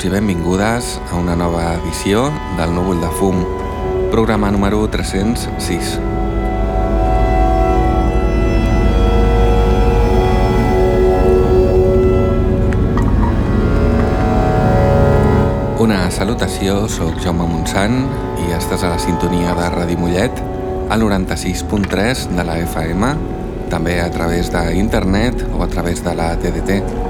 benvinguts i benvingudes a una nova edició del Núvol de Fum, programa número 306. Una salutació, sóc Jaume Montsant i estàs a la sintonia de Ràdio Mollet al 96.3 de la FM, també a través d'internet o a través de la TDT.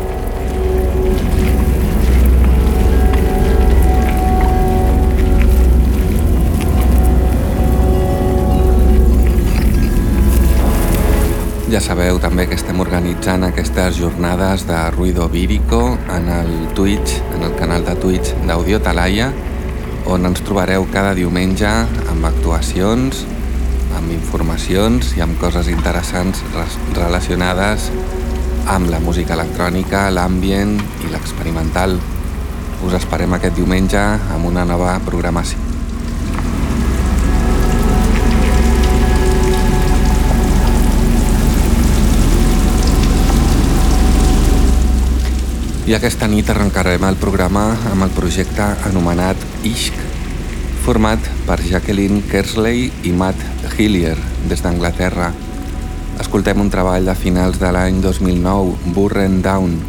Ja sabeu també que estem organitzant aquestes jornades de Ruido Vírico en el Twitch, en el canal de Twitch d'Audio Talaia, on ens trobareu cada diumenge amb actuacions, amb informacions i amb coses interessants relacionades amb la música electrònica, l'ambient i l'experimental. Us esperem aquest diumenge amb una nova programació. I aquesta nit arrencarem el programa amb el projecte anomenat Ishq, format per Jacqueline Kersley i Matt Hillier des d'Anglaterra. Escoltem un treball de finals de l'any 2009, Burren Down,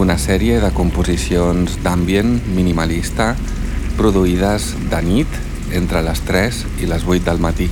una sèrie de composicions d'ambient minimalista produïdes de nit entre les 3 i les 8 del matí.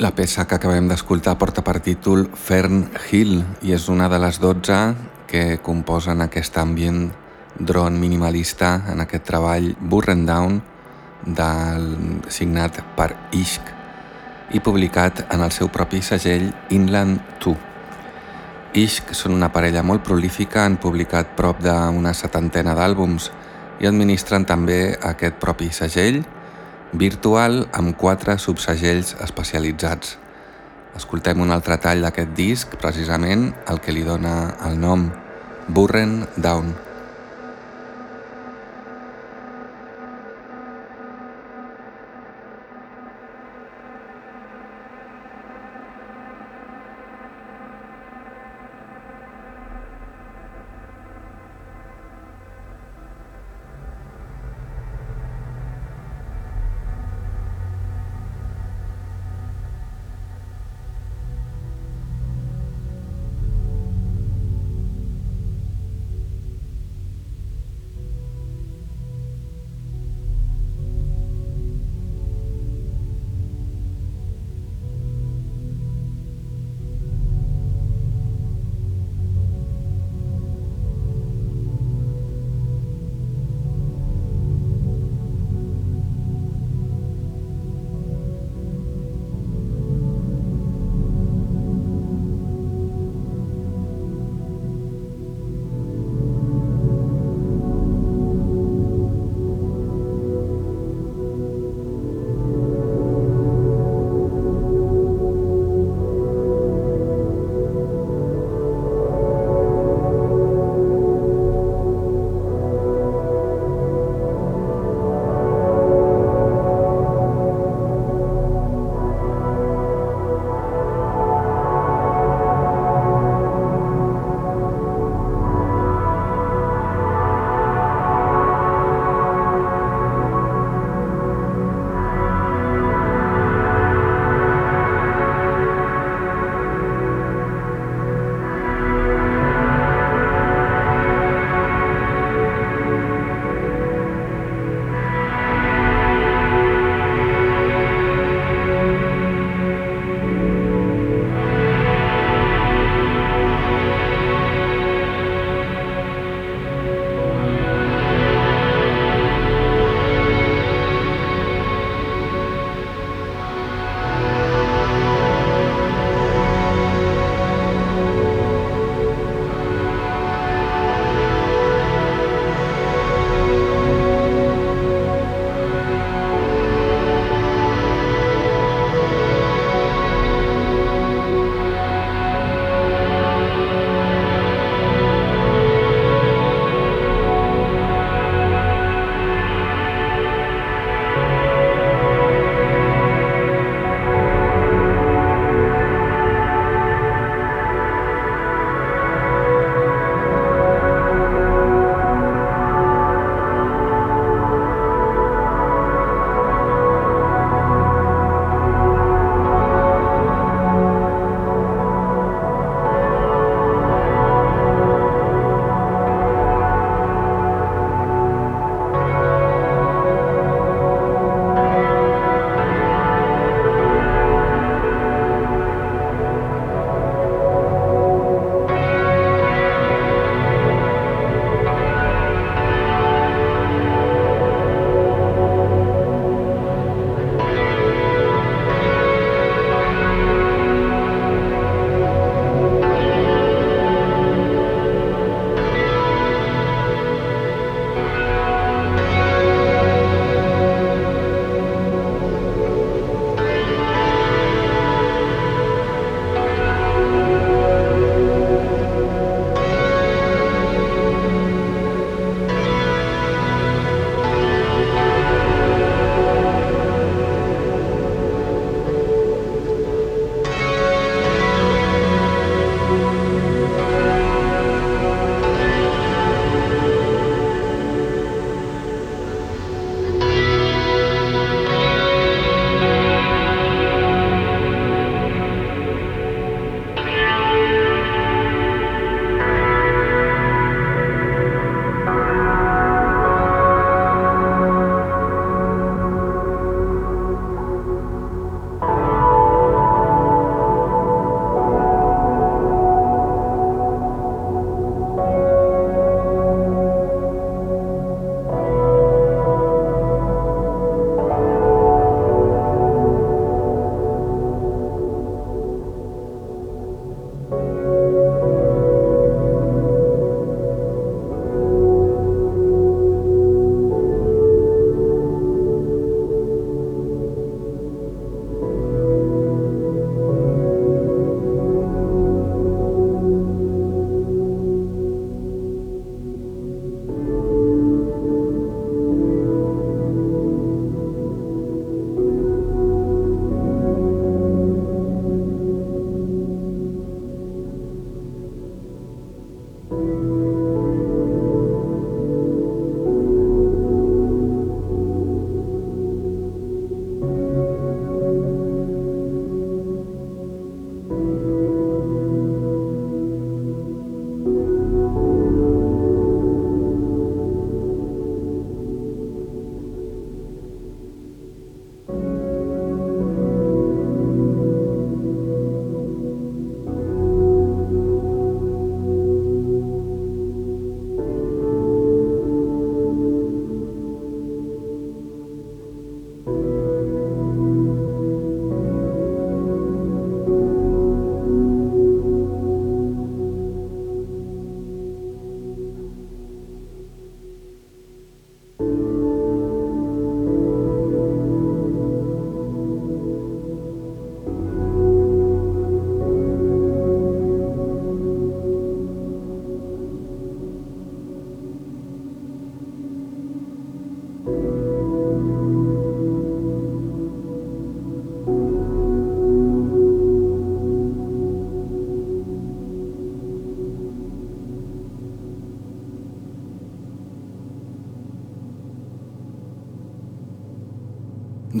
La peça que acabem d'escoltar porta per títol Fern Hill i és una de les 12 que composen aquest ambient dron minimalista en aquest treball Burren Down del signat per Ishk i publicat en el seu propi segell Inland 2. Ishk són una parella molt prolífica, han publicat prop d'una setantena d'àlbums i administren també aquest propi segell virtual amb quatre subsegells especialitzats. Escoltem un altre tall d'aquest disc, precisament el que li dona el nom, Burren Down.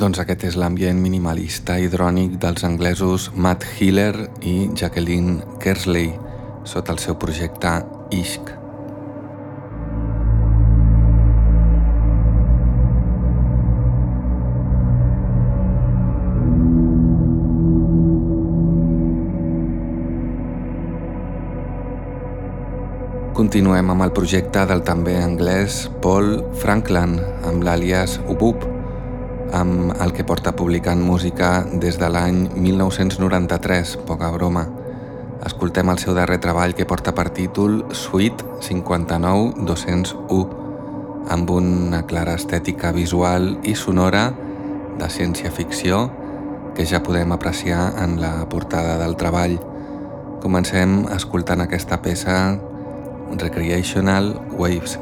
Doncs aquest és l'ambient minimalista i drònic dels anglesos Matt Hiller i Jacqueline Kersley sota el seu projecte Ishq. Continuem amb el projecte del també anglès Paul Franklin amb l'àlies Ubub, amb el que porta publicant música des de l'any 1993, poca broma. Escoltem el seu darrer treball que porta per títol Suite 59201, amb una clara estètica visual i sonora de ciència-ficció que ja podem apreciar en la portada del treball. Comencem escoltant aquesta peça recreational waves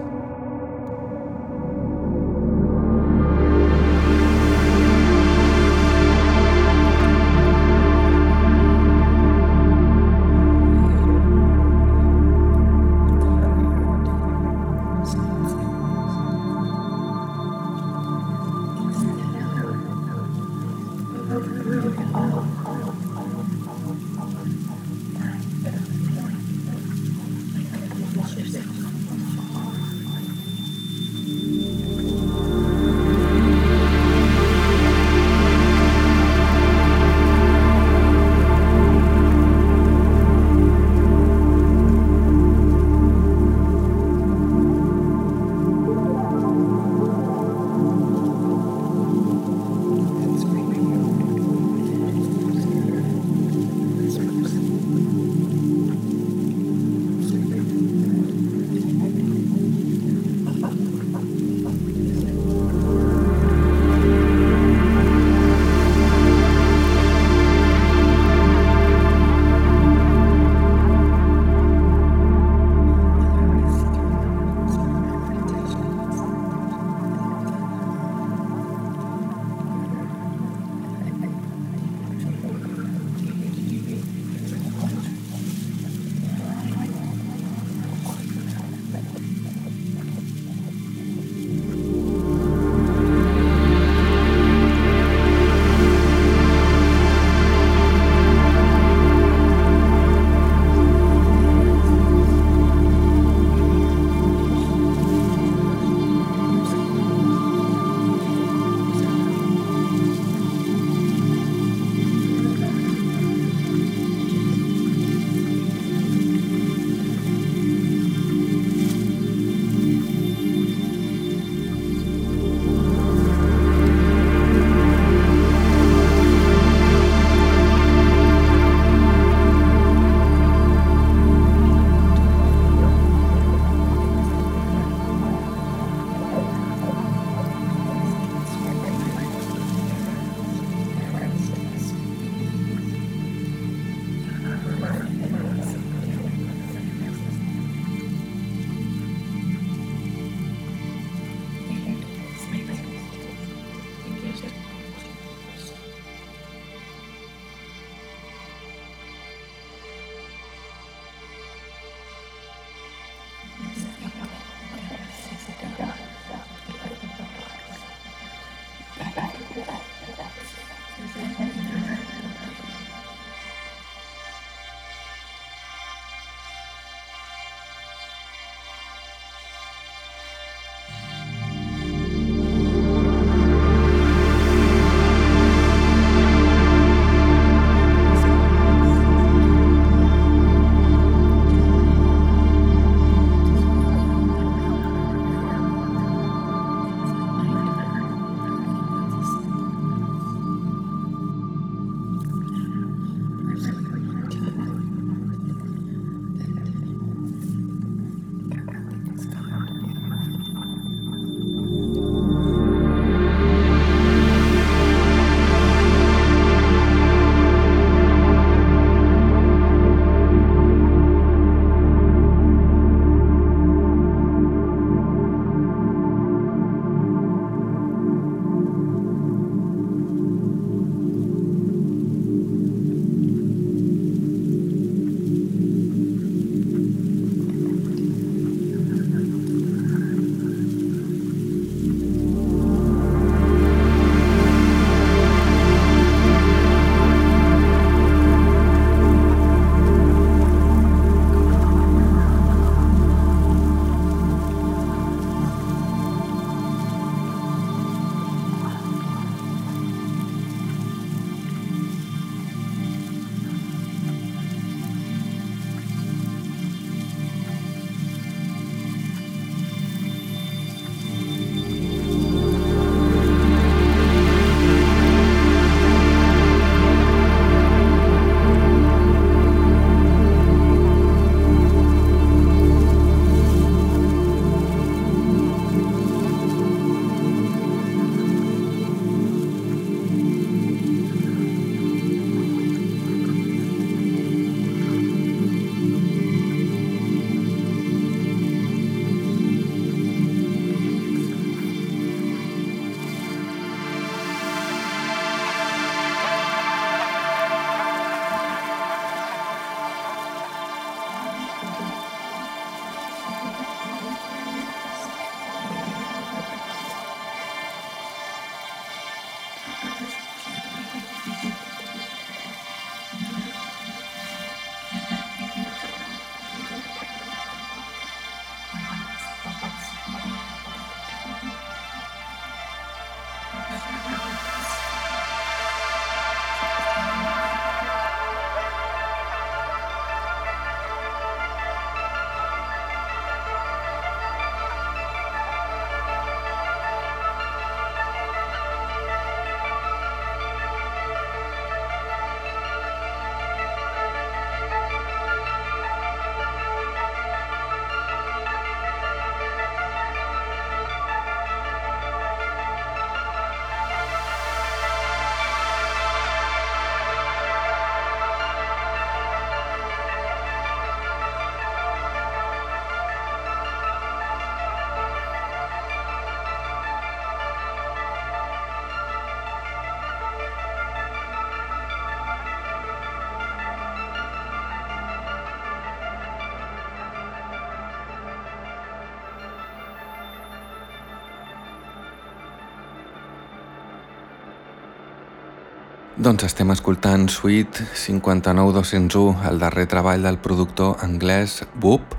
Doncs estem escoltant Suite 59201, el darrer treball del productor anglès Boop,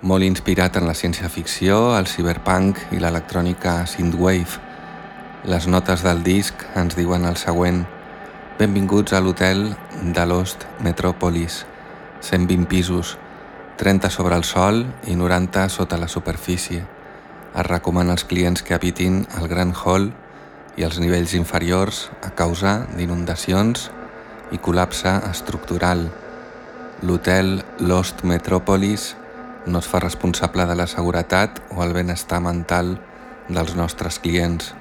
molt inspirat en la ciència-ficció, el cyberpunk i l'electrònica synthwave. Les notes del disc ens diuen el següent Benvinguts a l'hotel de Lost Metropolis, 120 pisos, 30 sobre el sol i 90 sota la superfície. Es recomana als clients que habitin el Gran Hall i els nivells inferiors a causa d'inundacions i col·lapse estructural. L'hotel Lost Metropolis no es fa responsable de la seguretat o el benestar mental dels nostres clients.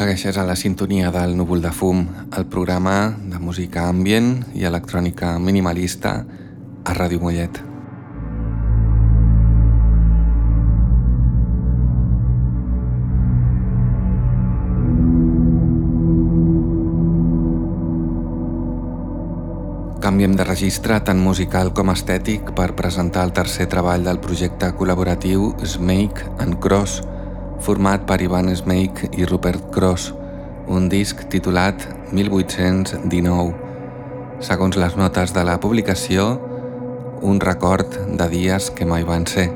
Segueixes a la sintonia del Núvol de Fum, el programa de música ambient i electrònica minimalista a Ràdio Mollet. Canviem de registre tant musical com estètic per presentar el tercer treball del projecte col·laboratiu Smake and Cross, format per Ivan Smake i Rupert Cross, un disc titulat 1819. Segons les notes de la publicació, un record de dies que mai van ser.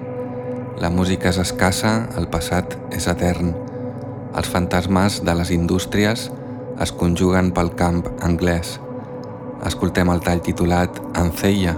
La música és escassa, el passat és etern. Els fantasmes de les indústries es conjuguen pel camp anglès. Escoltem el tall titulat Anceia,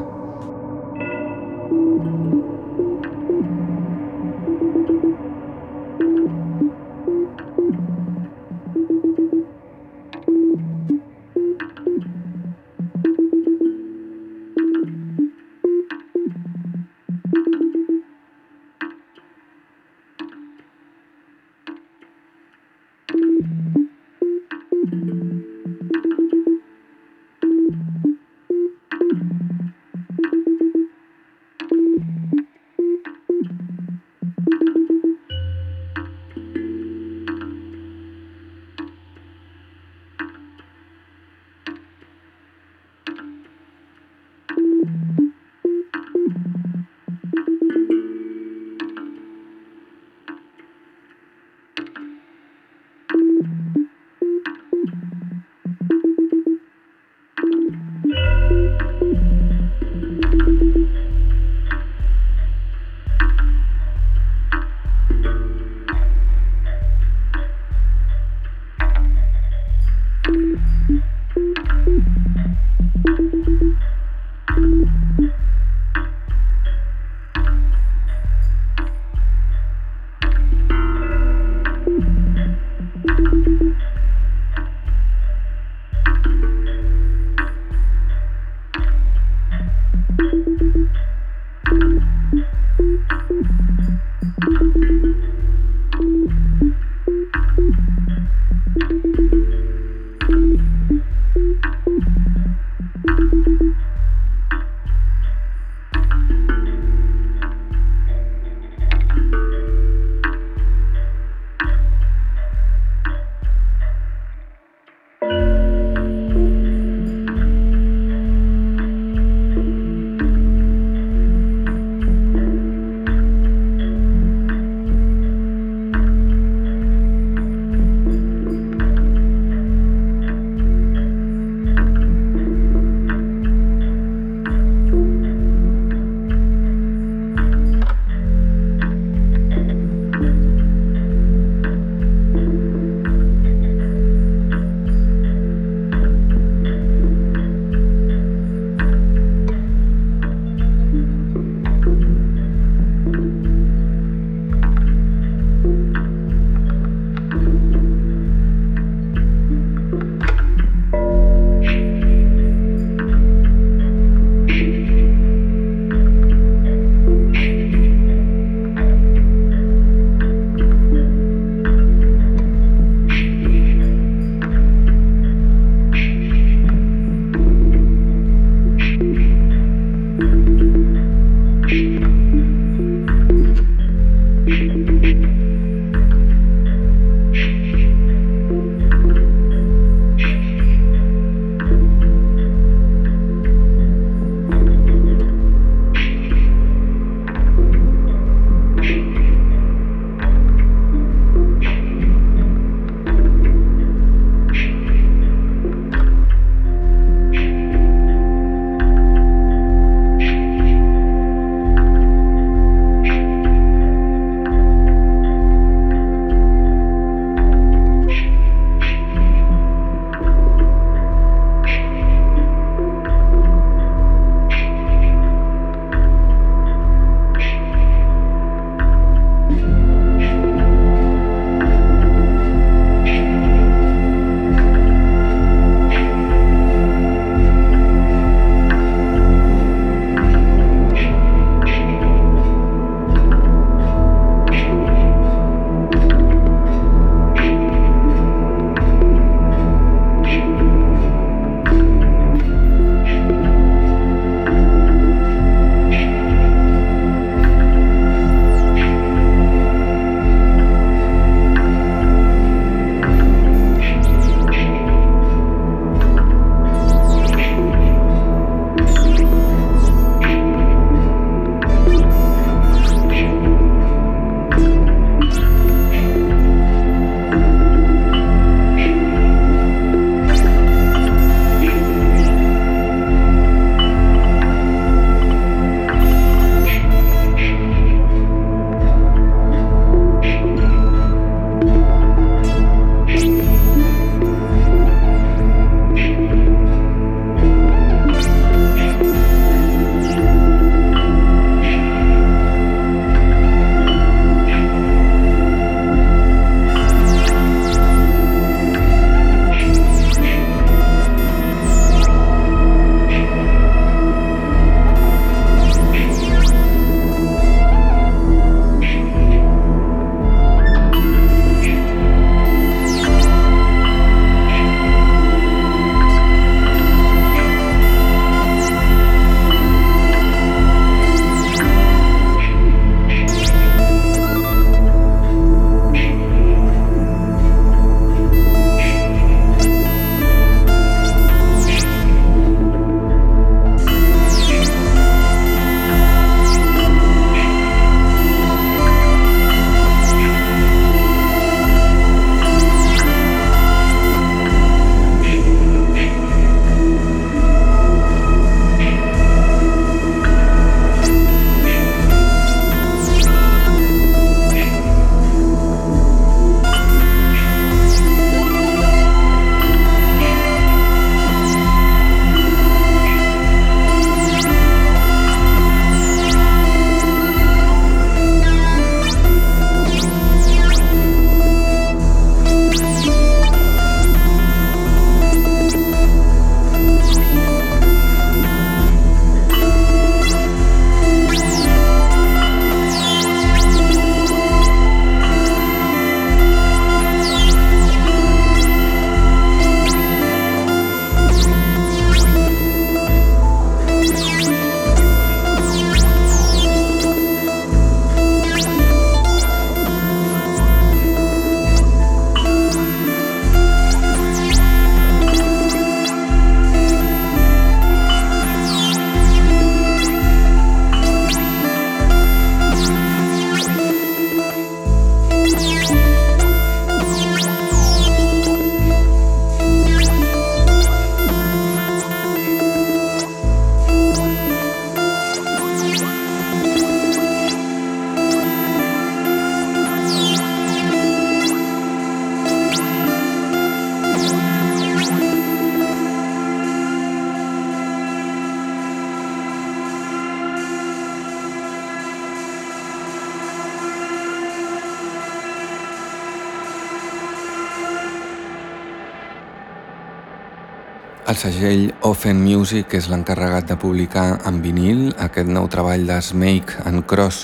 Offen Music és l'encarregat de publicar en vinil aquest nou treball de Smake and Cross,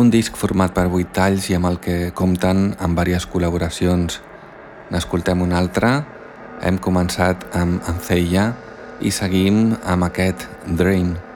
un disc format per 8 talls i amb el que compten amb diverses col·laboracions. N'escoltem un altre, hem començat amb Antheia i seguim amb aquest Drain. Fa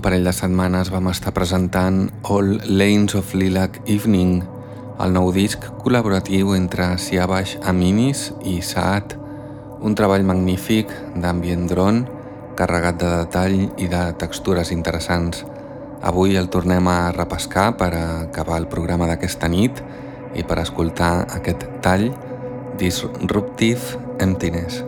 un parell de setmanes vam estar presentant All Lanes of Lilac Evening, el nou disc col·laboratiu entre Siabash Aminis i Saat, un treball magnífic d'ambient dron, carregat de detall i de textures interessants. Avui el tornem a repescar per acabar el programa d'aquesta nit i per escoltar aquest tall Disruptive Emptiness.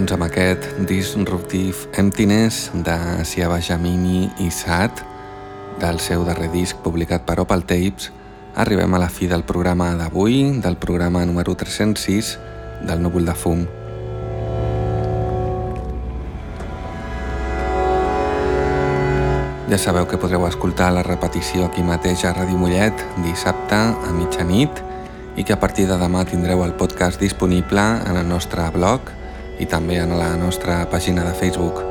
Doncs amb aquest Disruptive Emptiness de Siava Jamini i Sat, del seu darrer disc publicat per Opal Tapes, arribem a la fi del programa d'avui, del programa número 306 del Núvol de Fum. Ja sabeu que podreu escoltar la repetició aquí mateix a Ràdio Mollet dissabte a mitjanit i que a partir de demà tindreu el podcast disponible en el nostre blog i també en la nostra pàgina de Facebook.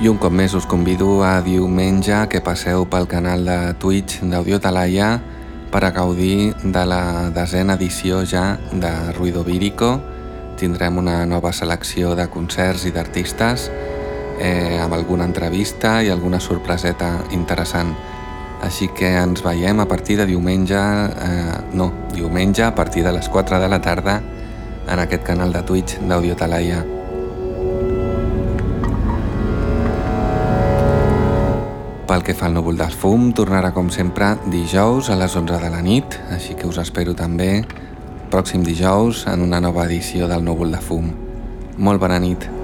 I un cop més us convido a diumenge que passeu pel canal de Twitch d'Audio Talaia per a gaudir de la desena edició ja de Ruido Vírico tindrem una nova selecció de concerts i d'artistes eh, amb alguna entrevista i alguna sorpreseta interessant. Així que ens veiem a partir de diumenge, eh, no, diumenge a partir de les 4 de la tarda en aquest canal de Twitch d'Audio Talaia. Pel que fa al núvol de fum, tornarà com sempre dijous a les 11 de la nit, així que us espero també pròxim dijous en una nova edició del Núvol de Fum. Molt bona nit.